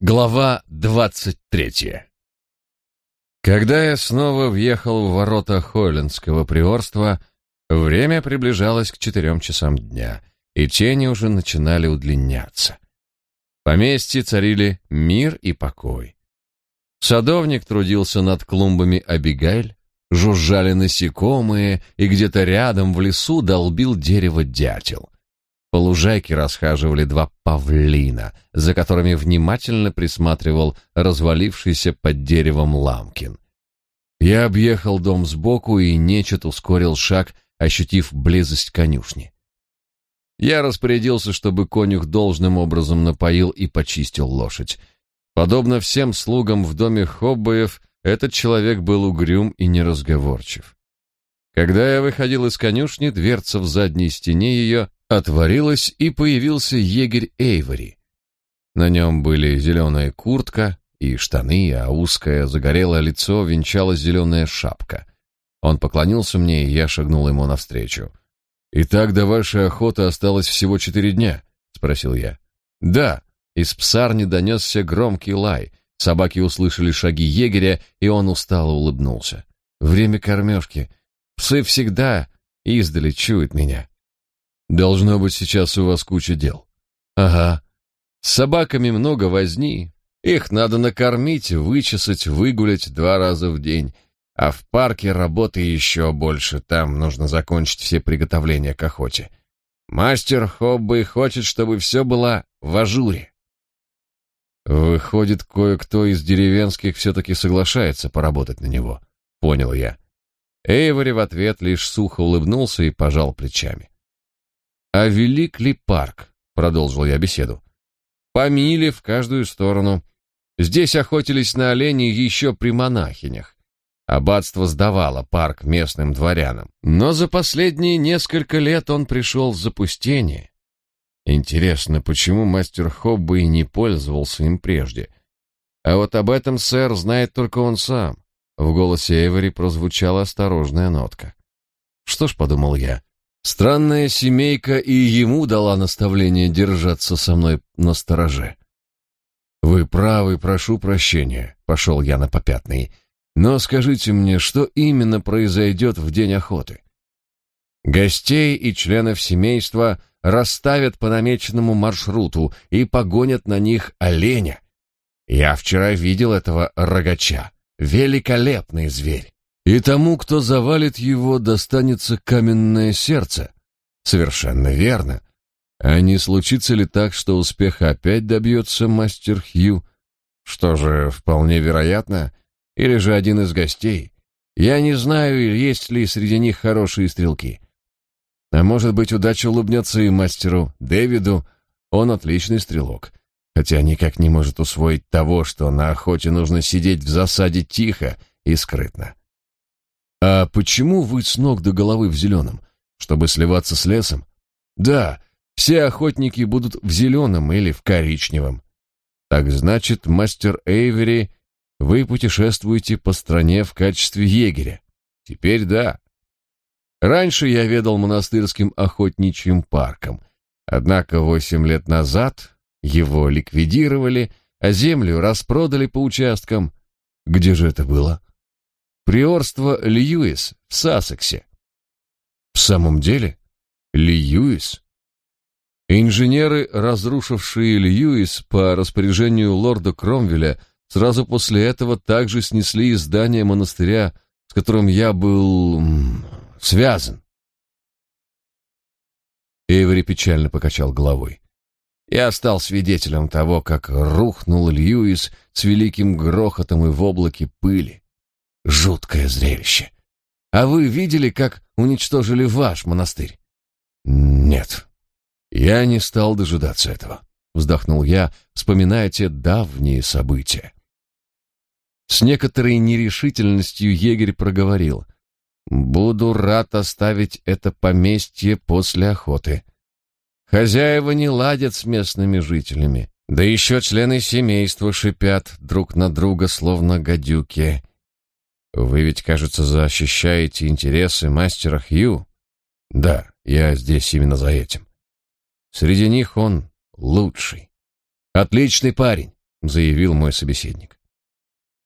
Глава двадцать третья. Когда я снова въехал в ворота Хойлендского приорства, время приближалось к четырем часам дня, и тени уже начинали удлиняться. Поместье царили мир и покой. Садовник трудился над клумбами Абигайль, жужжали насекомые, и где-то рядом в лесу долбил дерево дятел. По лужайке расхаживали два павлина, за которыми внимательно присматривал развалившийся под деревом Ламкин. Я объехал дом сбоку и нечет ускорил шаг, ощутив близость конюшни. Я распорядился, чтобы конюх должным образом напоил и почистил лошадь. Подобно всем слугам в доме Хоббоев, этот человек был угрюм и неразговорчив. Когда я выходил из конюшни, дверца в задней стене ее отворилась, и появился егерь Эйвори. На нем были зеленая куртка и штаны, а узкое загорелое лицо венчала зеленая шапка. Он поклонился мне, и я шагнул ему навстречу. «Итак, до вашей охоты осталось всего четыре дня?» — спросил я. «Да». Из псарни донесся громкий лай. Собаки услышали шаги егеря, и он устало улыбнулся. «Время кормежки. Псы всегда издали чуют меня». Должно быть, сейчас у вас куча дел. Ага. С собаками много возни. Их надо накормить, вычесать, выгулять два раза в день. А в парке работы еще больше. Там нужно закончить все приготовления к охоте. Мастер Хобби хочет, чтобы все было в ажуре. Выходит, кое-кто из деревенских все-таки соглашается поработать на него. Понял я. Эйвори в ответ лишь сухо улыбнулся и пожал плечами. «А велик ли парк?» — продолжил я беседу. «По миле в каждую сторону. Здесь охотились на оленей еще при монахинях. Аббатство сдавало парк местным дворянам, но за последние несколько лет он пришел в запустение. Интересно, почему мастер Хобби не пользовался им прежде? А вот об этом, сэр, знает только он сам. В голосе Эвери прозвучала осторожная нотка. Что ж, подумал я, Странная семейка и ему дала наставление держаться со мной на стороже. Вы правы, прошу прощения, пошел я на попятный. Но скажите мне, что именно произойдет в день охоты? Гостей и членов семейства расставят по намеченному маршруту и погонят на них оленя. Я вчера видел этого рогача. Великолепный зверь. И тому, кто завалит его, достанется каменное сердце. Совершенно верно. А не случится ли так, что успеха опять добьется мастер Хью? Что же, вполне вероятно. Или же один из гостей. Я не знаю, есть ли среди них хорошие стрелки. А может быть, удача улыбнется и мастеру Дэвиду. Он отличный стрелок. Хотя никак не может усвоить того, что на охоте нужно сидеть в засаде тихо и скрытно. А почему вы с ног до головы в зеленом? Чтобы сливаться с лесом? Да, все охотники будут в зеленом или в коричневом. Так значит, мастер Эйвери, вы путешествуете по стране в качестве егеря. Теперь да. Раньше я ведал монастырским охотничьим парком. Однако восемь лет назад его ликвидировали, а землю распродали по участкам. Где же это было? Приорство Льюис в Сассексе. В самом деле? Льюис? Инженеры, разрушившие Льюис по распоряжению лорда Кромвеля, сразу после этого также снесли здание монастыря, с которым я был связан. Эйвери печально покачал головой. Я стал свидетелем того, как рухнул Льюис с великим грохотом и в облаке пыли. Жуткое зрелище. А вы видели, как уничтожили ваш монастырь? Нет. Я не стал дожидаться этого, вздохнул я, вспоминая те давние события. С некоторой нерешительностью егерь проговорил: "Буду рад оставить это поместье после охоты. Хозяева не ладят с местными жителями, да еще члены семейства шипят друг на друга словно гадюки. Вы ведь, кажется, защищаете интересы мастера Хью? Да, я здесь именно за этим. Среди них он лучший. Отличный парень, заявил мой собеседник.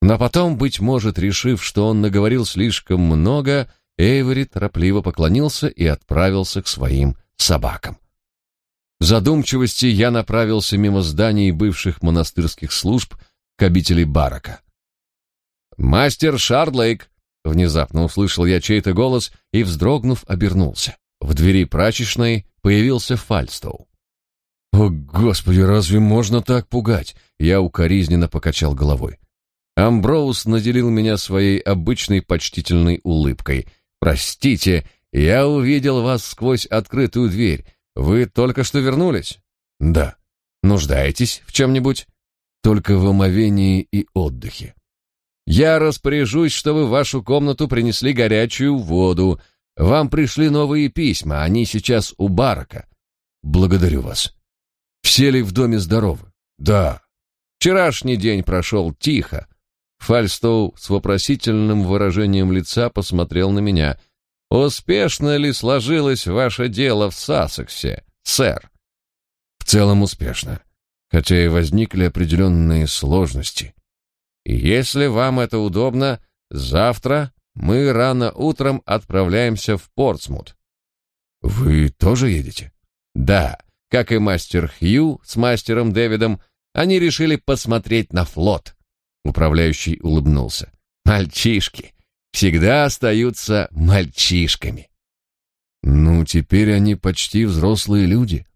Но потом, быть может, решив, что он наговорил слишком много, Эйвори торопливо поклонился и отправился к своим собакам. В задумчивости я направился мимо зданий бывших монастырских служб к обители Барака. «Мастер Шардлейк!» — внезапно услышал я чей-то голос и, вздрогнув, обернулся. В двери прачечной появился Фальстоу. «О, Господи, разве можно так пугать?» Я укоризненно покачал головой. Амброуз наделил меня своей обычной почтительной улыбкой. «Простите, я увидел вас сквозь открытую дверь. Вы только что вернулись?» «Да». «Нуждаетесь в чем-нибудь?» «Только в омовении и отдыхе». «Я распоряжусь, чтобы в вашу комнату принесли горячую воду. Вам пришли новые письма, они сейчас у Барака». «Благодарю вас». «Все ли в доме здоровы?» «Да». «Вчерашний день прошел тихо. Фальстоу с вопросительным выражением лица посмотрел на меня. «Успешно ли сложилось ваше дело в Сассексе, сэр?» «В целом успешно, хотя и возникли определенные сложности. Если вам это удобно, завтра мы рано утром отправляемся в Портсмут». «Вы тоже едете?» «Да, как и мастер Хью с мастером Дэвидом, они решили посмотреть на флот». Управляющий улыбнулся. Мальчишки всегда остаются мальчишками. Ну, теперь они почти взрослые люди.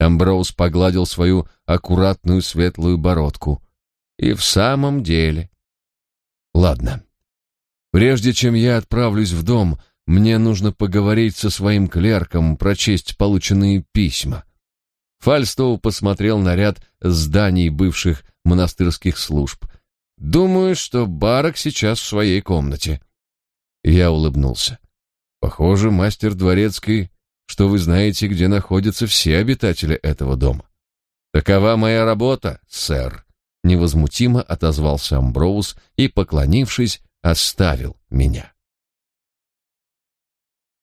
Амброуз погладил свою аккуратную светлую бородку. И в самом деле. Ладно. Прежде чем я отправлюсь в дом, мне нужно поговорить со своим клерком, прочесть полученные письма. Фальстоу посмотрел на ряд зданий бывших монастырских служб. Думаю, что Барак сейчас в своей комнате. Я улыбнулся. Похоже, мастер дворецкий, что вы знаете, где находятся все обитатели этого дома. Такова моя работа, сэр, невозмутимо отозвался Амброуз и, поклонившись, оставил меня.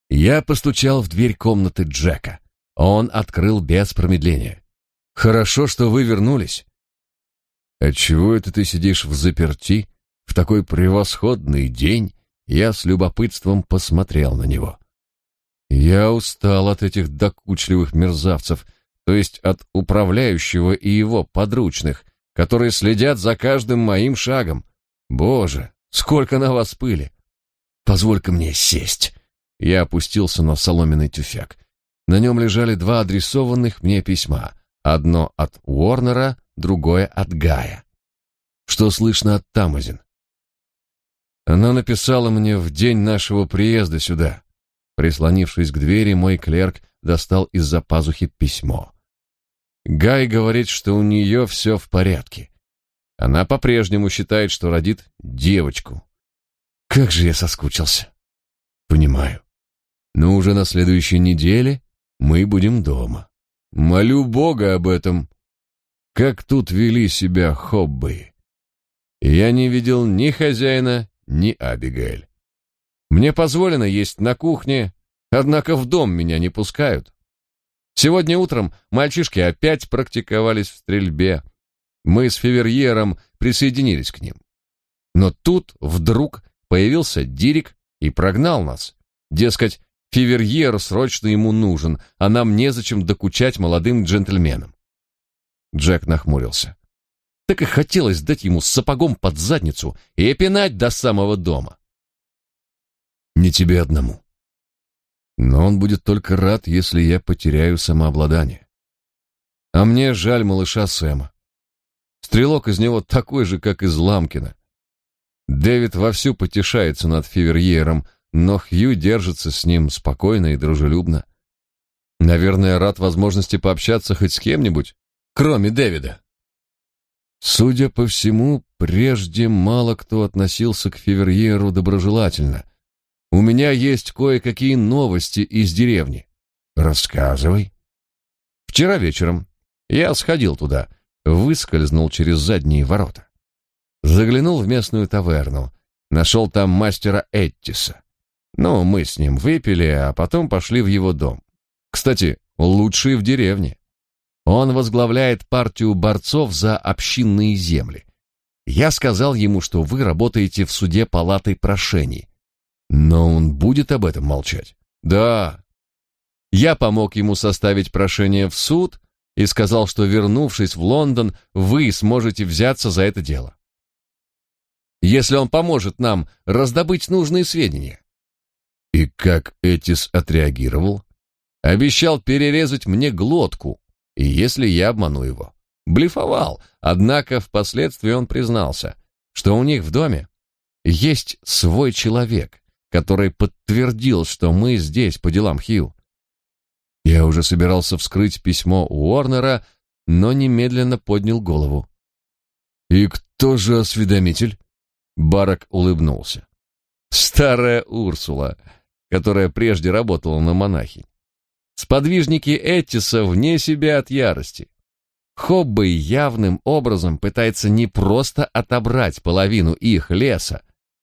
Я постучал в дверь комнаты Джека. Он открыл без промедления. Хорошо, что вы вернулись. «Отчего это ты сидишь в заперти в такой превосходный день?» Я с любопытством посмотрел на него. Я устал от этих докучливых мерзавцев, то есть от управляющего и его подручных, которые следят за каждым моим шагом. Боже, сколько на вас пыли! Позволь-ка мне сесть. Я опустился на соломенный тюфяк. На нем лежали два адресованных мне письма. Одно от Уорнера, другое от Гая. Что слышно от Тамазин? Она написала мне в день нашего приезда сюда. Прислонившись к двери, мой клерк достал из-за пазухи письмо. Гай говорит, что у нее все в порядке. Она по-прежнему считает, что родит девочку. Как же я соскучился. Понимаю. Но уже на следующей неделе мы будем дома. Молю Бога об этом. Как тут вели себя хоббы. Я не видел ни хозяина, ни Абигейль. Мне позволено есть на кухне, однако в дом меня не пускают. Сегодня утром мальчишки опять практиковались в стрельбе. Мы с Феверьером присоединились к ним. Но тут вдруг появился Дирик и прогнал нас. Дескать, Фиверьер срочно ему нужен, а нам незачем докучать молодым джентльменам. Джек нахмурился. Так и хотелось дать ему сапогом под задницу и пинать до самого дома. Не тебе одному. Но он будет только рад, если я потеряю самообладание. А мне жаль малыша Сэма. Стрелок из него такой же, как из Ламкина. Дэвид вовсю потешается над Фиверьером, но Хью держится с ним спокойно и дружелюбно. Наверное, рад возможности пообщаться хоть с кем-нибудь, кроме Дэвида. Судя по всему, прежде мало кто относился к Феверьеру доброжелательно. У меня есть кое-какие новости из деревни. Рассказывай. Вчера вечером я сходил туда, выскользнул через задние ворота. Заглянул в местную таверну, нашел там мастера Эттиса. Ну, мы с ним выпили, а потом пошли в его дом. Кстати, лучший в деревне. Он возглавляет партию борцов за общинные земли. Я сказал ему, что вы работаете в суде палаты прошений. Но он будет об этом молчать. Да. Я помог ему составить прошение в суд и сказал, что вернувшись в Лондон, вы сможете взяться за это дело. Если он поможет нам раздобыть нужные сведения. И как Этис отреагировал? Обещал перерезать мне глотку, и если я обману его. Блефовал, однако впоследствии он признался, что у них в доме есть свой человек, который подтвердил, что мы здесь по делам Хью. Я уже собирался вскрыть письмо Уорнера, но немедленно поднял голову. «И кто же осведомитель?» Барак улыбнулся. «Старая Урсула, которая прежде работала на монахинь. Сподвижники Эттиса вне себя от ярости. Хоббей явным образом пытается не просто отобрать половину их леса,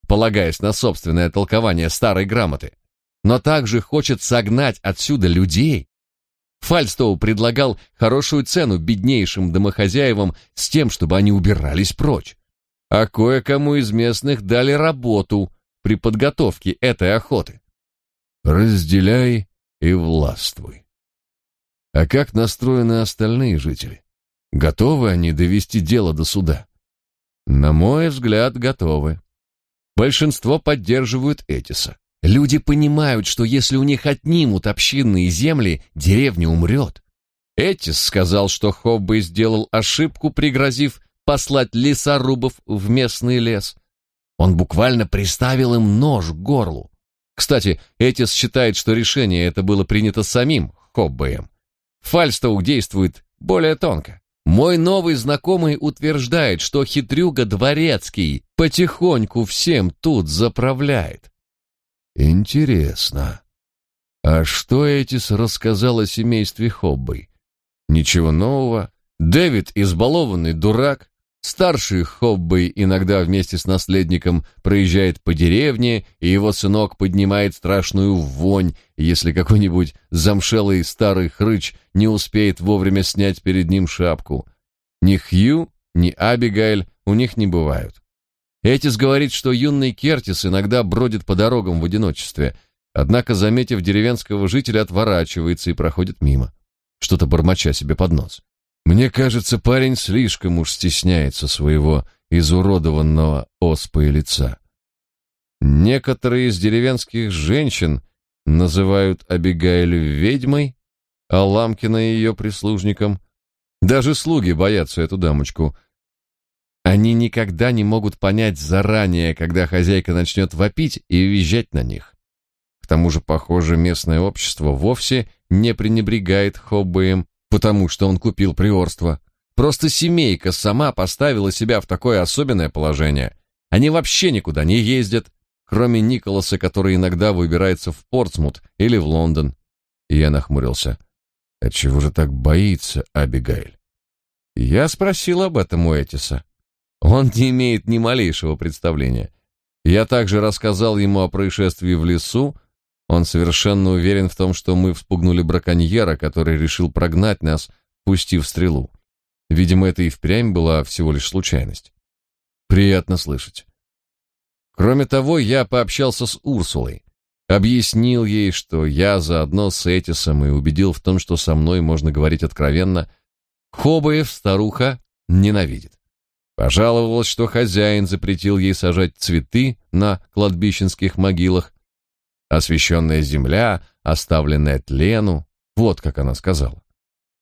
полагаясь на собственное толкование старой грамоты, но также хочет согнать отсюда людей. Фальстоу предлагал хорошую цену беднейшим домохозяевам с тем, чтобы они убирались прочь. А кое-кому из местных дали работу при подготовке этой охоты. Разделяй и властвуй. А как настроены остальные жители? Готовы они довести дело до суда? На мой взгляд, готовы. Большинство поддерживают Этиса. Люди понимают, что если у них отнимут общинные земли, деревня умрет. Этис сказал, что Хобби сделал ошибку, пригрозив послать лесорубов в местный лес. Он буквально приставил им нож к горлу. Кстати, Этис считает, что решение это было принято самим Хоббеем. Фальстоук действует более тонко. Мой новый знакомый утверждает, что хитрюга Дворецкий потихоньку всем тут заправляет. Интересно. А что Этис рассказал о семействе Хоббей? Ничего нового. Дэвид избалованный дурак, Старший Хоббей иногда вместе с наследником проезжает по деревне, и его сынок поднимает страшную вонь, если какой-нибудь замшелый старый хрыч не успеет вовремя снять перед ним шапку. Ни Хью, ни Абигайль у них не бывают. Этис говорит, что юный Кертис иногда бродит по дорогам в одиночестве, однако, заметив деревенского жителя, отворачивается и проходит мимо, что-то бормоча себе под нос. Мне кажется, парень слишком уж стесняется своего изуродованного оспой лица. Некоторые из деревенских женщин называют Абигайль ведьмой, а Ламкина ее прислужником. Даже слуги боятся эту дамочку. Они никогда не могут понять заранее, когда хозяйка начнет вопить и визжать на них. К тому же, похоже, местное общество вовсе не пренебрегает хоббием потому что он купил приорство. Просто семейка сама поставила себя в такое особенное положение. Они вообще никуда не ездят, кроме Николаса, который иногда выбирается в Портсмут или в Лондон. Я нахмурился. Отчего же так боится Абигайль? Я спросил об этом у Этиса. Он не имеет ни малейшего представления. Я также рассказал ему о происшествии в лесу, он совершенно уверен в том, что мы вспугнули браконьера, который решил прогнать нас, пустив стрелу. Видимо, это и впрямь была всего лишь случайность. Приятно слышать. Кроме того, я пообщался с Урсулой, объяснил ей, что я заодно с Этисом и убедил в том, что со мной можно говорить откровенно. Хобоев старуха ненавидит. Пожаловалась, что хозяин запретил ей сажать цветы на кладбищенских могилах, Освященная земля, оставленная тлену, вот как она сказала.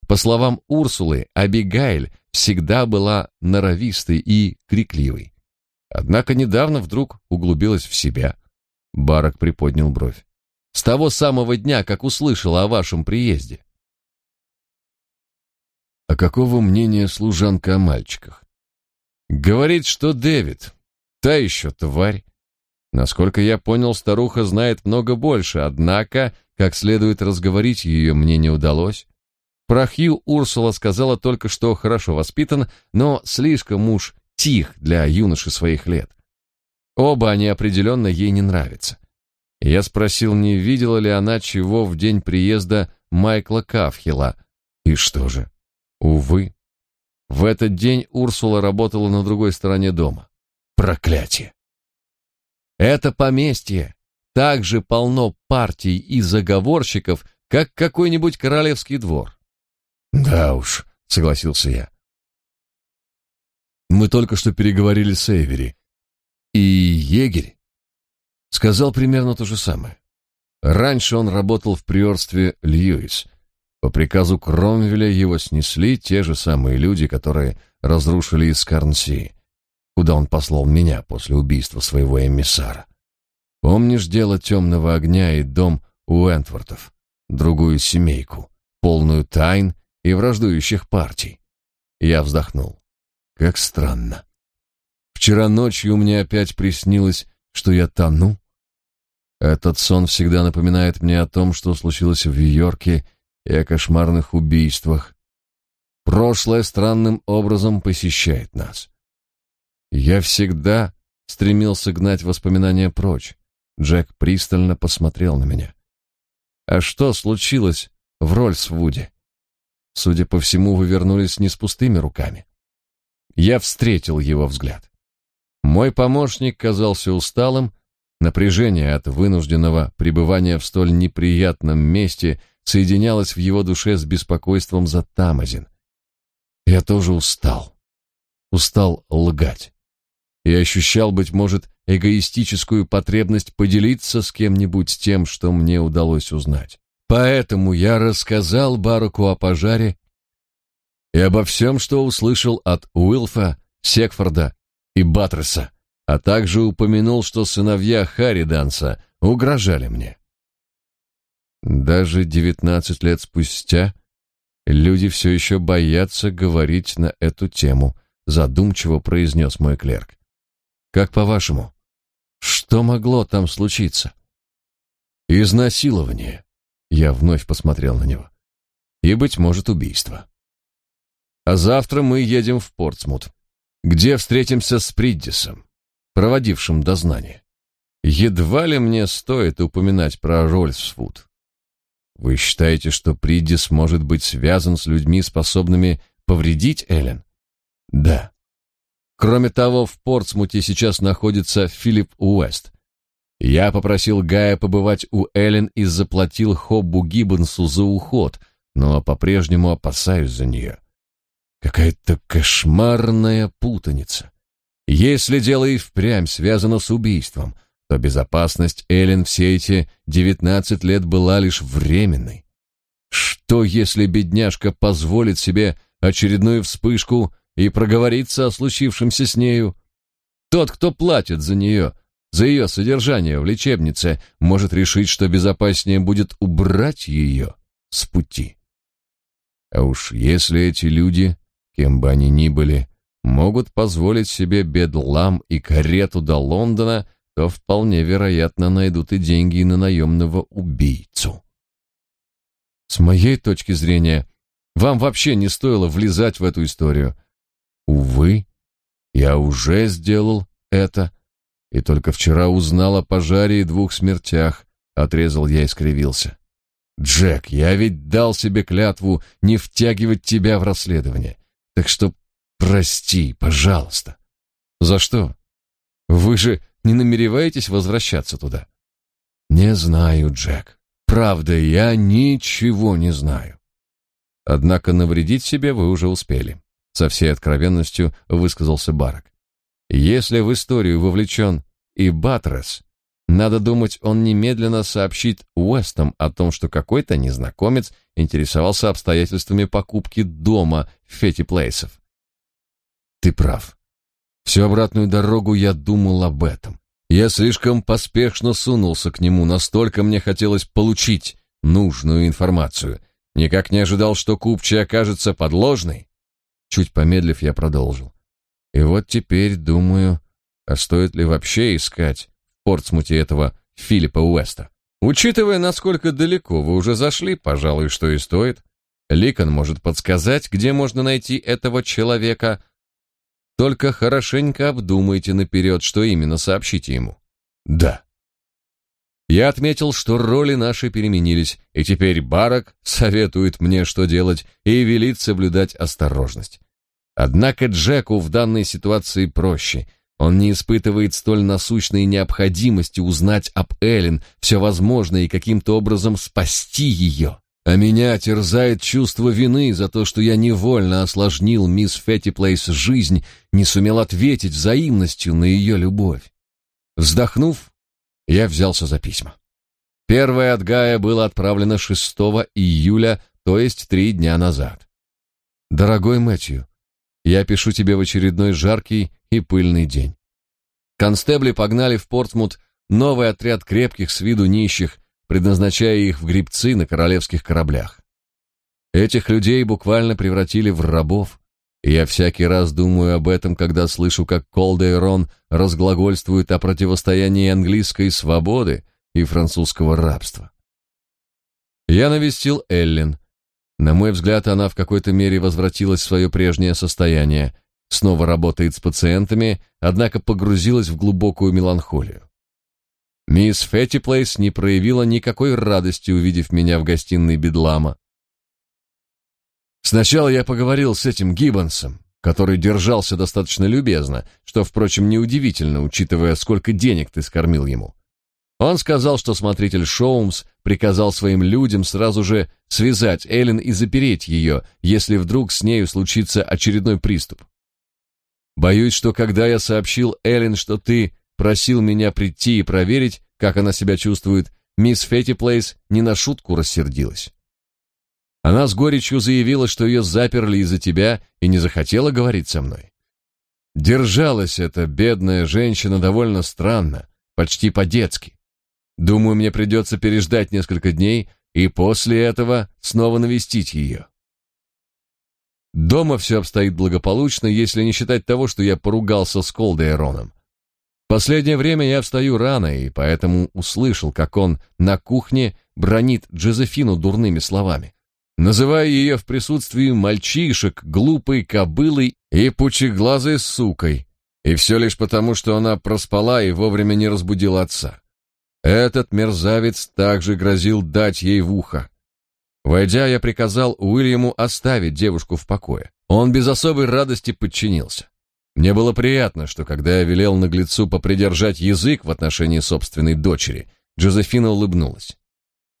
По словам Урсулы, Абигайль всегда была норовистой и крикливой. Однако недавно вдруг углубилась в себя. Барак приподнял бровь. С того самого дня, как услышала о вашем приезде. А какого мнения служанка о мальчиках? Говорит, что Дэвид, та еще тварь, Насколько я понял, старуха знает много больше, однако, как следует разговорить ее, мне не удалось. Про Хью Урсула сказала только, что хорошо воспитан, но слишком уж тих для юноши своих лет. Оба они определенно ей не нравятся. Я спросил, не видела ли она чего в день приезда Майкла Кафхила. И что же? Увы, в этот день Урсула работала на другой стороне дома. Проклятие! Это поместье также полно партий и заговорщиков, как какой-нибудь королевский двор. Да уж, согласился я. Мы только что переговорили с Эйвери, и егерь сказал примерно то же самое. Раньше он работал в приорстве Льюис. По приказу Кромвеля его снесли те же самые люди, которые разрушили Искарнси, куда он послал меня после убийства своего эмиссара. Помнишь дело темного огня и дом Уэнтвортов, другую семейку, полную тайн и враждующих партий? Я вздохнул. Как странно. Вчера ночью мне опять приснилось, что я тону. Этот сон всегда напоминает мне о том, что случилось в Нью-Йорке и о кошмарных убийствах. Прошлое странным образом посещает нас. Я всегда стремился гнать воспоминания прочь. Джек пристально посмотрел на меня. А что случилось в Рольсвуде? Судя по всему, вы вернулись не с пустыми руками. Я встретил его взгляд. Мой помощник казался усталым, напряжение от вынужденного пребывания в столь неприятном месте соединялось в его душе с беспокойством за Тамазин. Я тоже устал. Устал лгать. И ощущал, быть может, эгоистическую потребность поделиться с кем-нибудь тем, что мне удалось узнать. Поэтому я рассказал Бараку о пожаре и обо всем, что услышал от Уилфа, Секфорда и Батреса, а также упомянул, что сыновья Харриданса угрожали мне. Даже девятнадцать лет спустя люди все еще боятся говорить на эту тему, задумчиво произнес мой клерк. Как по-вашему, что могло там случиться? Изнасилование. Я вновь посмотрел на него. И, быть может, убийство. А завтра мы едем в Портсмут, где встретимся с Приддисом, проводившим дознание. Едва ли мне стоит упоминать про Рольфсфуд. Вы считаете, что Приддис может быть связан с людьми, способными повредить Эллен? Да. Кроме того, в Портсмуте сейчас находится Филипп Уэст. Я попросил Гая побывать у Эллен и заплатил Хоббу Гиббонсу за уход, но по-прежнему опасаюсь за нее. Какая-то кошмарная путаница. Если дело и впрямь связано с убийством — то безопасность Эллен все эти девятнадцать лет была лишь временной. Что, если бедняжка позволит себе очередную вспышку и проговорится о случившемся с нею? Тот, кто платит за нее, за ее содержание в лечебнице, может решить, что безопаснее будет убрать ее с пути. А уж если эти люди, кем бы они ни были, могут позволить себе бедлам и карету до Лондона, то вполне вероятно найдут и деньги на наемного убийцу. С моей точки зрения, вам вообще не стоило влезать в эту историю. Увы, я уже сделал это, и только вчера узнал о пожаре и двух смертях, отрезал я и скривился. Джек, я ведь дал себе клятву не втягивать тебя в расследование. Так что прости, пожалуйста. За что? Вы же не намереваетесь возвращаться туда? Не знаю, Джек. Правда, я ничего не знаю. Однако навредить себе вы уже успели. Со всей откровенностью высказался Барак. Если в историю вовлечен и Батрес, надо думать, он немедленно сообщит Уэстам о том, что какой-то незнакомец интересовался обстоятельствами покупки дома Фетти Плейсов. Ты прав. Всю обратную дорогу я думал об этом. Я слишком поспешно сунулся к нему, настолько мне хотелось получить нужную информацию. Никак не ожидал, что купчий окажется подложной. Чуть помедлив, я продолжил. И вот теперь думаю, а стоит ли вообще искать в Портсмуте этого Филиппа Уэста? Учитывая, насколько далеко вы уже зашли, пожалуй, что и стоит. Ликон может подсказать, где можно найти этого человека, только хорошенько обдумайте наперед, что именно сообщите ему. Да. Я отметил, что роли наши переменились, и теперь Барак советует мне, что делать, и велит соблюдать осторожность. Однако Джеку в данной ситуации проще. Он не испытывает столь насущной необходимости узнать об Эллен все возможное и каким-то образом спасти ее. А меня терзает чувство вины за то, что я невольно осложнил мисс Феттиплейс жизнь, не сумел ответить взаимностью на ее любовь. Вздохнув, я взялся за письма. Первое от Гая было отправлено 6 июля, то есть три дня назад. «Дорогой Мэтью, я пишу тебе в очередной жаркий и пыльный день. Констебли погнали в Портсмут новый отряд крепких с виду нищих, предназначая их в грибцы на королевских кораблях. Этих людей буквально превратили в рабов, я всякий раз думаю об этом, когда слышу, как Колда и Рон разглагольствуют о противостоянии английской свободы и французского рабства. Я навестил Эллен. На мой взгляд, она в какой-то мере возвратилась в свое прежнее состояние, снова работает с пациентами, однако погрузилась в глубокую меланхолию. Мисс Феттиплейс не проявила никакой радости, увидев меня в гостиной Бедлама. Сначала я поговорил с этим Гиббонсом, который держался достаточно любезно, что, впрочем, неудивительно, учитывая, сколько денег ты скормил ему. Он сказал, что смотритель Шоумс приказал своим людям сразу же связать Эллен и запереть ее, если вдруг с нею случится очередной приступ. Боюсь, что когда я сообщил Эллен, что ты просил меня прийти и проверить, как она себя чувствует, мисс Феттиплейс не на шутку рассердилась. Она с горечью заявила, что ее заперли из-за тебя и не захотела говорить со мной. Держалась эта бедная женщина довольно странно, почти по-детски. Думаю, мне придется переждать несколько дней и после этого снова навестить ее. Дома все обстоит благополучно, если не считать того, что я поругался с Колдейроном. Последнее время я встаю рано, и поэтому услышал, как он на кухне бронит Джозефину дурными словами, называя ее в присутствии мальчишек глупой кобылой и пучеглазой сукой, и все лишь потому, что она проспала и вовремя не разбудила отца. Этот мерзавец также грозил дать ей в ухо. Войдя, я приказал Уильяму оставить девушку в покое. Он без особой радости подчинился. Мне было приятно, что когда я велел наглецу попридержать язык в отношении собственной дочери, Джозефина улыбнулась.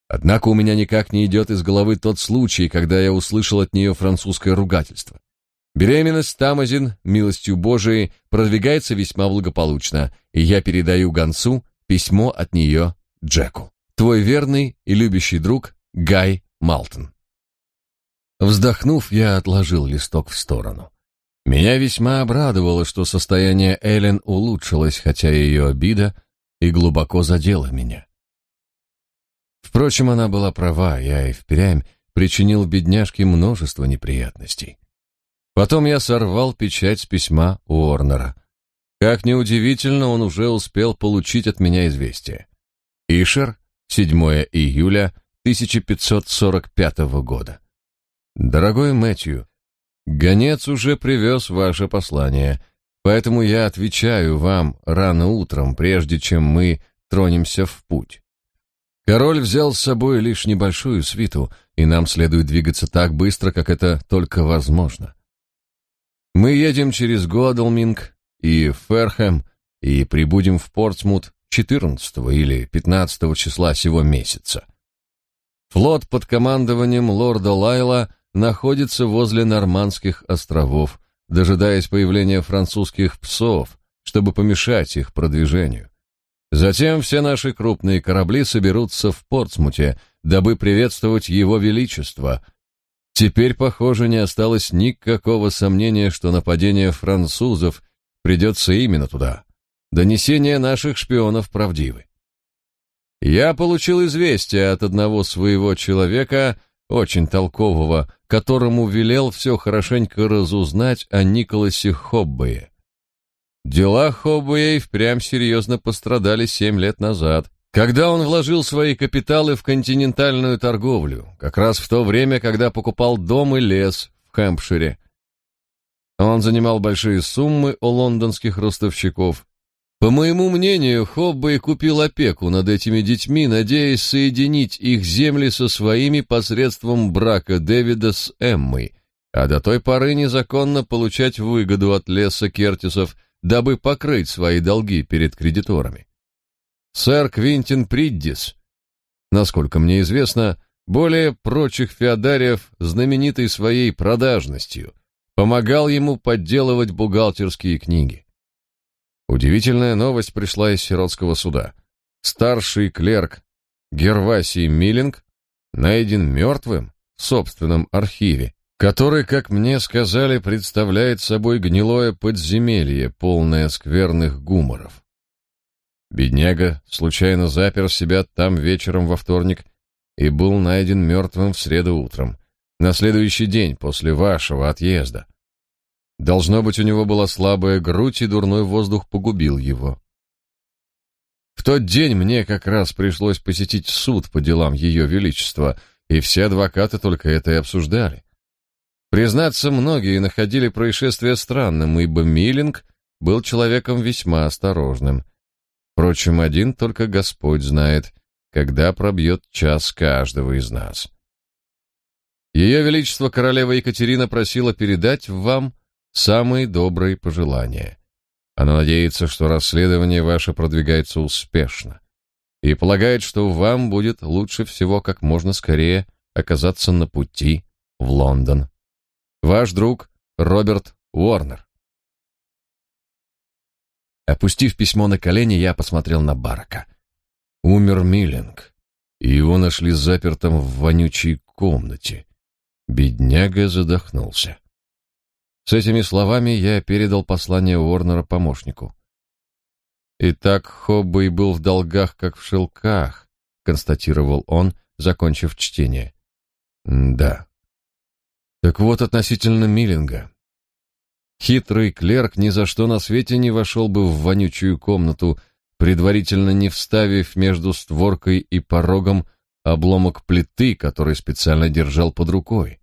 Однако у меня никак не идет из головы тот случай, когда я услышал от нее французское ругательство. Беременность Тамазин, милостью Божией, продвигается весьма благополучно, и я передаю гонцу письмо от нее Джеку. Твой верный и любящий друг Гай Малтон. Вздохнув, я отложил листок в сторону. Меня весьма обрадовало, что состояние Эллен улучшилось, хотя ее обида и глубоко задела меня. Впрочем, она была права, я и впрямь причинил бедняжке множество неприятностей. Потом я сорвал печать с письма Уорнера. Как неудивительно, он уже успел получить от меня известие. Ишер, 7 июля 1545 года. Дорогой Мэтью, Гонец уже привез ваше послание, поэтому я отвечаю вам рано утром, прежде чем мы тронемся в путь. Король взял с собой лишь небольшую свиту, и нам следует двигаться так быстро, как это только возможно. Мы едем через Годалминг и Ферхэм и прибудем в Портсмут 14 или 15 числа сего месяца. Флот под командованием лорда Лайла находится возле Нормандских островов, дожидаясь появления французских псов, чтобы помешать их продвижению. Затем все наши крупные корабли соберутся в Портсмуте, дабы приветствовать его величество. Теперь, похоже, не осталось никакого сомнения, что нападение французов придется именно туда. Донесения наших шпионов правдивы. Я получил известие от одного своего человека, очень толкового, которому велел все хорошенько разузнать о Николасе Хоббее. Дела и впрямь серьезно пострадали семь лет назад, когда он вложил свои капиталы в континентальную торговлю, как раз в то время, когда покупал дом и лес в Хэмпшире. Он занимал большие суммы у лондонских ростовщиков. По моему мнению, Хоббей купил опеку над этими детьми, надеясь соединить их земли со своими посредством брака Дэвида с Эммой, а до той поры незаконно получать выгоду от леса Кертисов, дабы покрыть свои долги перед кредиторами. Сэр Квинтин Приддис, насколько мне известно, более прочих феодариев, знаменитый своей продажностью, помогал ему подделывать бухгалтерские книги. Удивительная новость пришла из сиротского суда. Старший клерк Гервасий Миллинг найден мертвым в собственном архиве, который, как мне сказали, представляет собой гнилое подземелье, полное скверных гуморов. Бедняга случайно запер себя там вечером во вторник и был найден мертвым в среду утром, на следующий день после вашего отъезда. Должно быть, у него была слабая грудь, и дурной воздух погубил его. В тот день мне как раз пришлось посетить суд по делам Ее Величества, и все адвокаты только это и обсуждали. Признаться, многие находили происшествие странным, ибо Миллинг был человеком весьма осторожным. Впрочем, один только Господь знает, когда пробьет час каждого из нас. Ее Величество королева Екатерина просила передать вам самые добрые пожелания. Она надеется, что расследование ваше продвигается успешно и полагает, что вам будет лучше всего как можно скорее оказаться на пути в Лондон. Ваш друг Роберт Уорнер. Опустив письмо на колени, я посмотрел на Барака. Умер Миллинг, и его нашли запертым в вонючей комнате. Бедняга задохнулся. С этими словами я передал послание Уорнера помощнику. Итак, Хоббей был в долгах, как в шелках, констатировал он, закончив чтение. Да. Так вот относительно Миллинга. Хитрый клерк ни за что на свете не вошел бы в вонючую комнату, предварительно не вставив между створкой и порогом обломок плиты, который специально держал под рукой.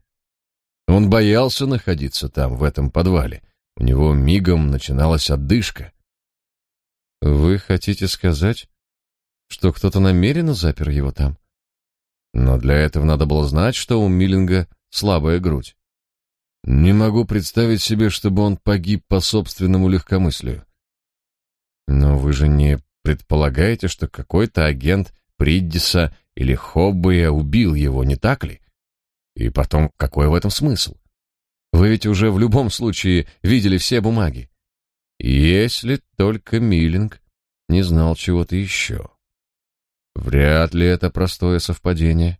Он боялся находиться там, в этом подвале. У него мигом начиналась отдышка. Вы хотите сказать, что кто-то намеренно запер его там? Но для этого надо было знать, что у Миллинга слабая грудь. Не могу представить себе, чтобы он погиб по собственному легкомыслию. Но вы же не предполагаете, что какой-то агент Приддиса или Хоббея убил его, не так ли? И потом, какой в этом смысл? Вы ведь уже в любом случае видели все бумаги. Если только Миллинг не знал чего-то еще. Вряд ли это простое совпадение.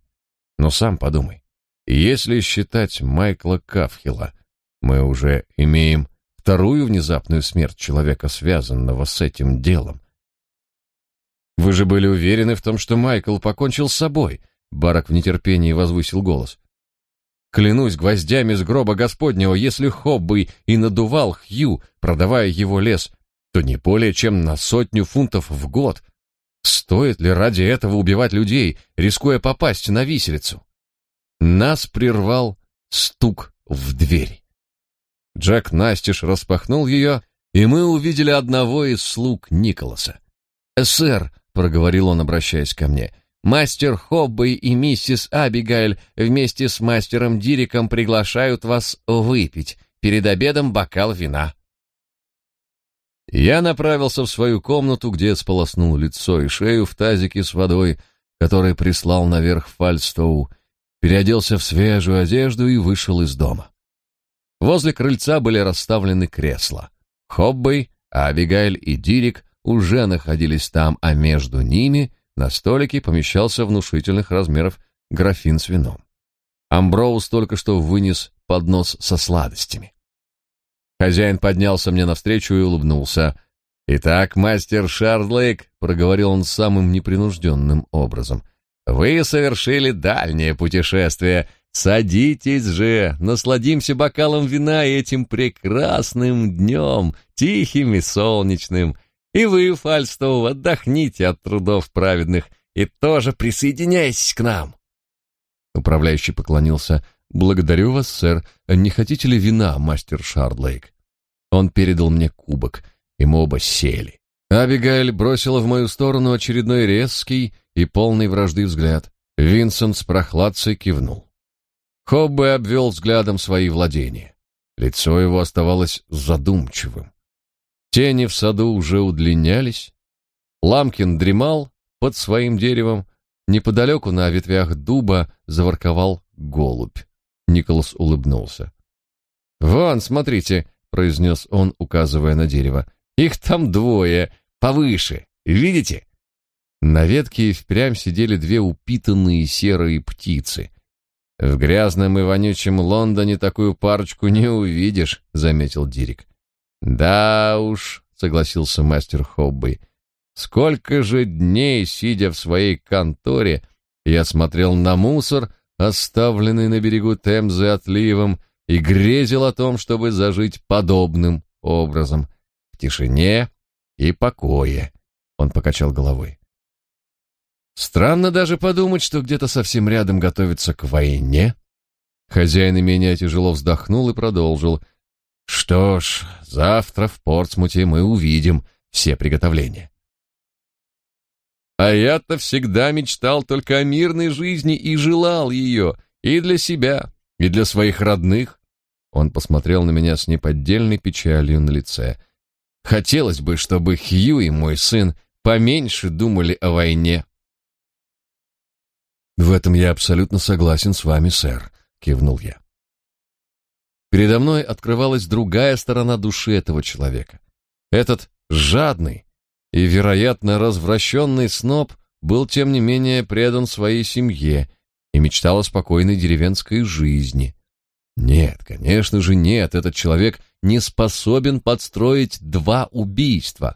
Но сам подумай. Если считать Майкла Кафхила, мы уже имеем вторую внезапную смерть человека, связанного с этим делом. Вы же были уверены в том, что Майкл покончил с собой. Барак в нетерпении возвысил голос. Клянусь гвоздями с гроба Господнего, если Хоббы и надувал Хью, продавая его лес, то не более чем на сотню фунтов в год. Стоит ли ради этого убивать людей, рискуя попасть на виселицу? Нас прервал стук в дверь. Джек настежь распахнул ее, и мы увидели одного из слуг Николаса. «Сэр», — проговорил он, обращаясь ко мне, — Мастер Хоббей и миссис Абигайль вместе с мастером Дириком приглашают вас выпить. Перед обедом бокал вина. Я направился в свою комнату, где сполоснул лицо и шею в тазике с водой, который прислал наверх Фальстоу, переоделся в свежую одежду и вышел из дома. Возле крыльца были расставлены кресла. Хоббей, Абигайль и Дирик уже находились там, а между ними — на столике помещался внушительных размеров графин с вином. Амброуз только что вынес поднос со сладостями. Хозяин поднялся мне навстречу и улыбнулся. «Итак, мастер Шардлейк», — проговорил он самым непринужденным образом, — «вы совершили дальнее путешествие. Садитесь же, насладимся бокалом вина этим прекрасным днем, тихим и солнечным. И вы, Фальстоу, отдохните от трудов праведных и тоже присоединяйтесь к нам. Управляющий поклонился. Благодарю вас, сэр. Не хотите ли вина, мастер Шардлейк? Он передал мне кубок, и мы оба сели. Абигайль бросила в мою сторону очередной резкий и полный вражды взгляд. Винсент с прохладцей кивнул. Хоббе обвел взглядом свои владения. Лицо его оставалось задумчивым. Тени в саду уже удлинялись. Ламкин дремал под своим деревом. Неподалеку на ветвях дуба заворковал голубь. Николас улыбнулся. «Вон, смотрите», — произнес он, указывая на дерево. «Их там двое, повыше. Видите?» На ветке и впрямь сидели две упитанные серые птицы. В грязном и вонючем Лондоне такую парочку не увидишь, заметил Дирик. Да уж, согласился мастер Хобби. Сколько же дней, сидя в своей конторе, я смотрел на мусор, оставленный на берегу Темзы отливом, и грезил о том, чтобы зажить подобным образом, в тишине и покое. Он покачал головой. Странно даже подумать, что где-то совсем рядом готовится к войне. Хозяин имения тяжело вздохнул и продолжил. Что ж, завтра в Портсмуте мы увидим все приготовления. А я-то всегда мечтал только о мирной жизни и желал ее и для себя, и для своих родных. Он посмотрел на меня с неподдельной печалью на лице. Хотелось бы, чтобы Хью и мой сын поменьше думали о войне. В этом я абсолютно согласен с вами, сэр, кивнул я. Передо мной открывалась другая сторона души этого человека. Этот жадный и, вероятно, развращенный сноб был тем не менее предан своей семье и мечтал о спокойной деревенской жизни. Нет, конечно же, нет, этот человек не способен подстроить два убийства.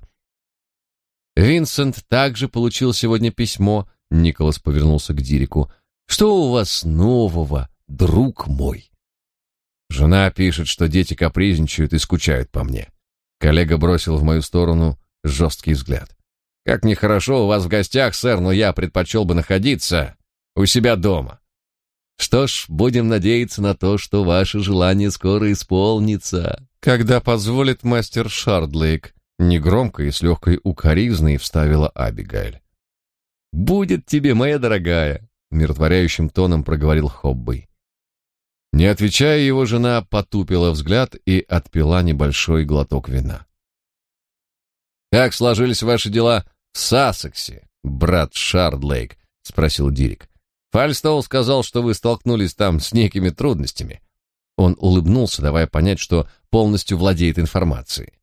Винсент также получил сегодня письмо Николас повернулся к Дирику. Что у вас нового, друг мой? Жена пишет, что дети капризничают и скучают по мне. Коллега бросил в мою сторону жесткий взгляд. Как нехорошо у вас в гостях, сэр, но я предпочел бы находиться у себя дома. Что ж, будем надеяться на то, что ваше желание скоро исполнится, когда позволит мастер Шардлейк, негромко и с легкой укоризной вставила Абигайль. Будет тебе, моя дорогая, умиротворяющим тоном проговорил Хоббей. Не отвечая, его жена потупила взгляд и отпила небольшой глоток вина. Как сложились ваши дела в Сассексе, брат Шардлейк? спросил Дирик. Фальстоу сказал, что вы столкнулись там с некими трудностями. Он улыбнулся, давая понять, что полностью владеет информацией.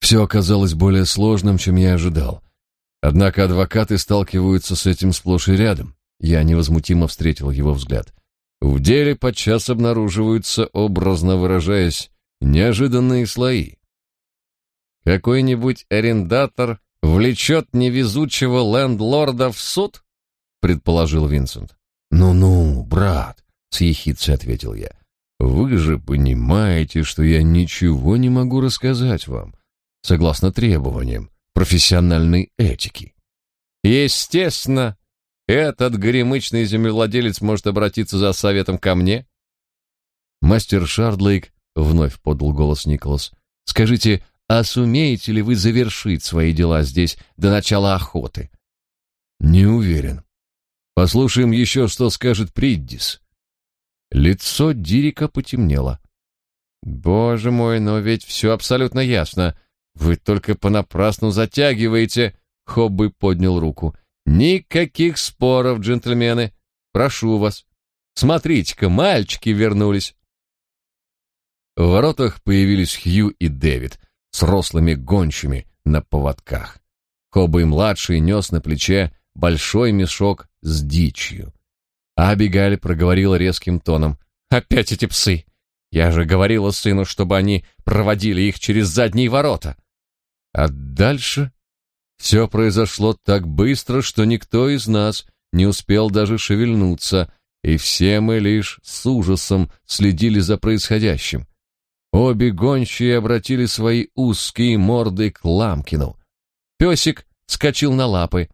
Все оказалось более сложным, чем я ожидал. Однако адвокаты сталкиваются с этим сплошь и рядом. Я невозмутимо встретил его взгляд. В деле подчас обнаруживаются, образно выражаясь, неожиданные слои. Какой-нибудь арендатор влечет невезучего лендлорда в суд? предположил Винсент. Ну-ну, брат, с ехидцей ответил я. Вы же понимаете, что я ничего не могу рассказать вам, согласно требованиям профессиональной этики. Естественно, этот горемычный землевладелец может обратиться за советом ко мне. Мастер Шардлейк вновь подал голос Николас. Скажите, а сумеете ли вы завершить свои дела здесь до начала охоты? Не уверен. Послушаем еще, что скажет Приддис. Лицо Дирика потемнело. Боже мой, но ведь все абсолютно ясно. Вы только понапрасну затягиваете, Хобби поднял руку. Никаких споров, джентльмены. Прошу вас. Смотрите-ка, мальчики вернулись. В воротах появились Хью и Дэвид с рослыми гончими на поводках. Хобби-младший нес на плече большой мешок с дичью. Абигаль проговорила резким тоном. «Опять эти псы! Я же говорила сыну, чтобы они проводили их через задние ворота!» А дальше все произошло так быстро, что никто из нас не успел даже шевельнуться, и все мы лишь с ужасом следили за происходящим. Обе гончие обратили свои узкие морды к Ламкину. Песик скочил на лапы,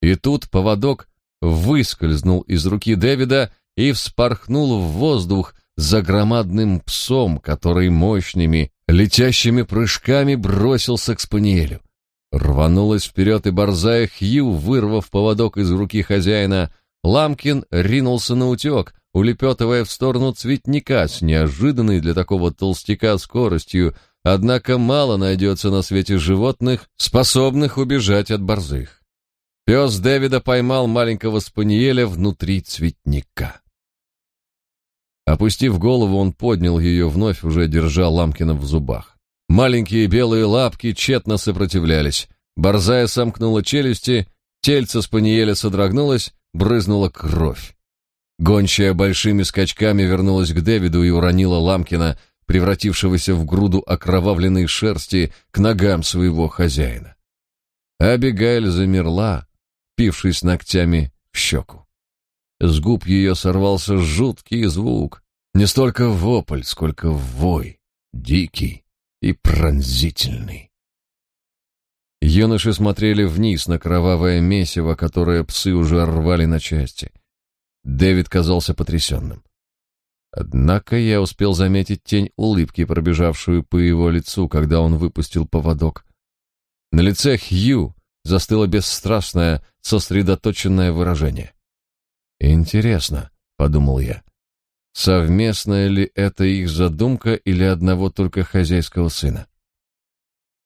и тут поводок выскользнул из руки Дэвида и вспорхнул в воздух за громадным псом, который мощными летящими прыжками бросился к спаниелю. Рванулась вперед и борзая Хью, вырвав поводок из руки хозяина, Ламкин ринулся на утек, улепетывая в сторону цветника с неожиданной для такого толстяка скоростью, однако мало найдется на свете животных, способных убежать от борзых. Пес Дэвида поймал маленького спаниеля внутри цветника. Опустив голову, он поднял ее вновь, уже держа Ламкина в зубах. Маленькие белые лапки тщетно сопротивлялись. Борзая сомкнула челюсти, тельце спаниеля содрогнулось, брызнула кровь. Гончая большими скачками вернулась к Дэвиду и уронила Ламкина, превратившегося в груду окровавленной шерсти, к ногам своего хозяина. Абигайль замерла, пившись ногтями в щеку. С губ ее сорвался жуткий звук, не столько вопль, сколько вой, дикий и пронзительный. Юноши смотрели вниз на кровавое месиво, которое псы уже рвали на части. Дэвид казался потрясенным. Однако я успел заметить тень улыбки, пробежавшую по его лицу, когда он выпустил поводок. На лице Хью застыло бесстрастное, сосредоточенное выражение. «Интересно», — подумал я, — «совместная ли это их задумка или одного только хозяйского сына?»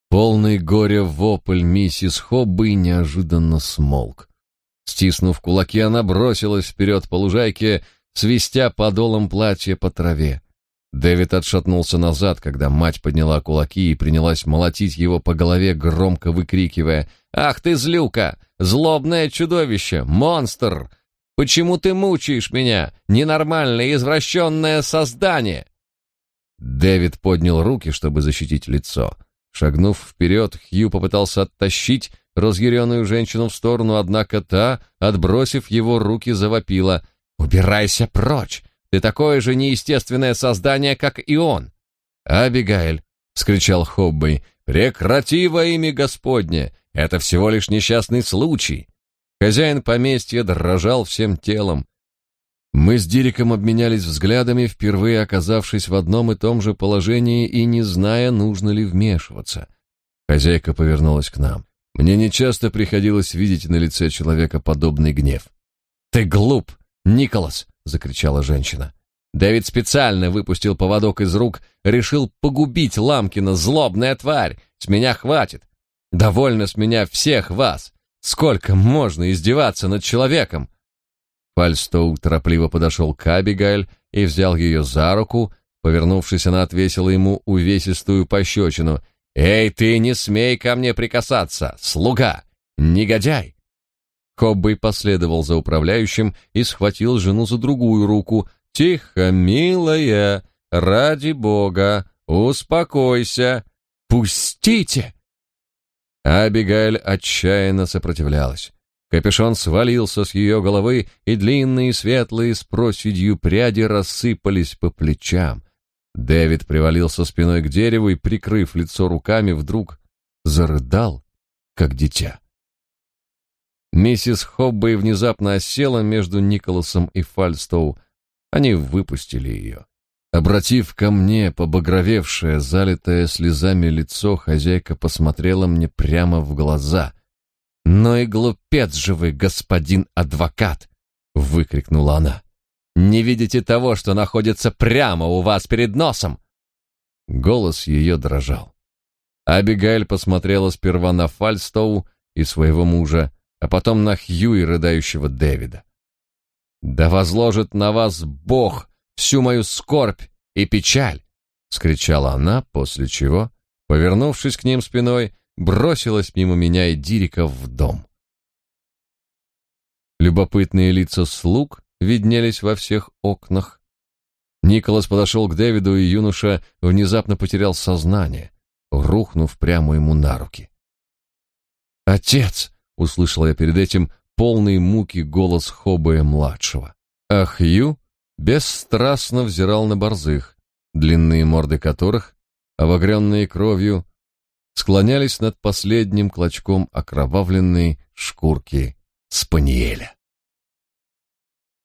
Полный горя вопль миссис Хобби неожиданно смолк. Стиснув кулаки, она бросилась вперед по лужайке, свистя подолом платья по траве. Дэвид отшатнулся назад, когда мать подняла кулаки и принялась молотить его по голове, громко выкрикивая «Ах ты, злюка! Злобное чудовище! Монстр! Почему ты мучаешь меня, ненормальное извращенное создание?» Дэвид поднял руки, чтобы защитить лицо. Шагнув вперед, Хью попытался оттащить разъяренную женщину в сторону, однако та, отбросив его руки, завопила. «Убирайся прочь! Ты такое же неестественное создание, как и он!» «Абигаэль!» — скричал Хоббей. «Прекрати во имя Господне! Это всего лишь несчастный случай!» Хозяин поместья дрожал всем телом. Мы с Дириком обменялись взглядами, впервые оказавшись в одном и том же положении и не зная, нужно ли вмешиваться. Хозяйка повернулась к нам. Мне нечасто приходилось видеть на лице человека подобный гнев. «Ты глуп, Николас!» — закричала женщина. Дэвид специально выпустил поводок из рук, решил погубить Ламкина, злобная тварь. С меня хватит. Довольно с меня всех вас. Сколько можно издеваться над человеком? Фальстоу торопливо подошел к Абигайль и взял ее за руку. Повернувшись, она отвесила ему увесистую пощечину. «Эй, ты не смей ко мне прикасаться, слуга! Негодяй!» Хоббей последовал за управляющим и схватил жену за другую руку. «Тихо, милая! Ради бога! Успокойся! Пустите!» Абигайль отчаянно сопротивлялась. Капюшон свалился с ее головы, и длинные светлые с проседью пряди рассыпались по плечам. Дэвид привалился спиной к дереву и, прикрыв лицо руками, вдруг зарыдал, как дитя. Миссис Хоббей внезапно осела между Николасом и Фальстоу. Они выпустили ее. Обратив ко мне побагровевшее, залитое слезами лицо, хозяйка посмотрела мне прямо в глаза — «Но и глупец же вы, господин адвокат!» — выкрикнула она. «Не видите того, что находится прямо у вас перед носом?» Голос ее дрожал. Абигайль посмотрела сперва на Фальстоу и своего мужа, а потом на Хью и рыдающего Дэвида. «Да возложит на вас Бог всю мою скорбь и печаль!» — скричала она, после чего, повернувшись к ним спиной, бросилась мимо меня и Дирика в дом. Любопытные лица слуг виднелись во всех окнах. Николас подошел к Дэвиду, и юноша внезапно потерял сознание, рухнув прямо ему на руки. «Отец!» — услышал я перед этим полный муки голос Хоббея-младшего. А Хью бесстрастно взирал на борзых, длинные морды которых, обогренные кровью, склонялись над последним клочком окровавленной шкурки спаниеля.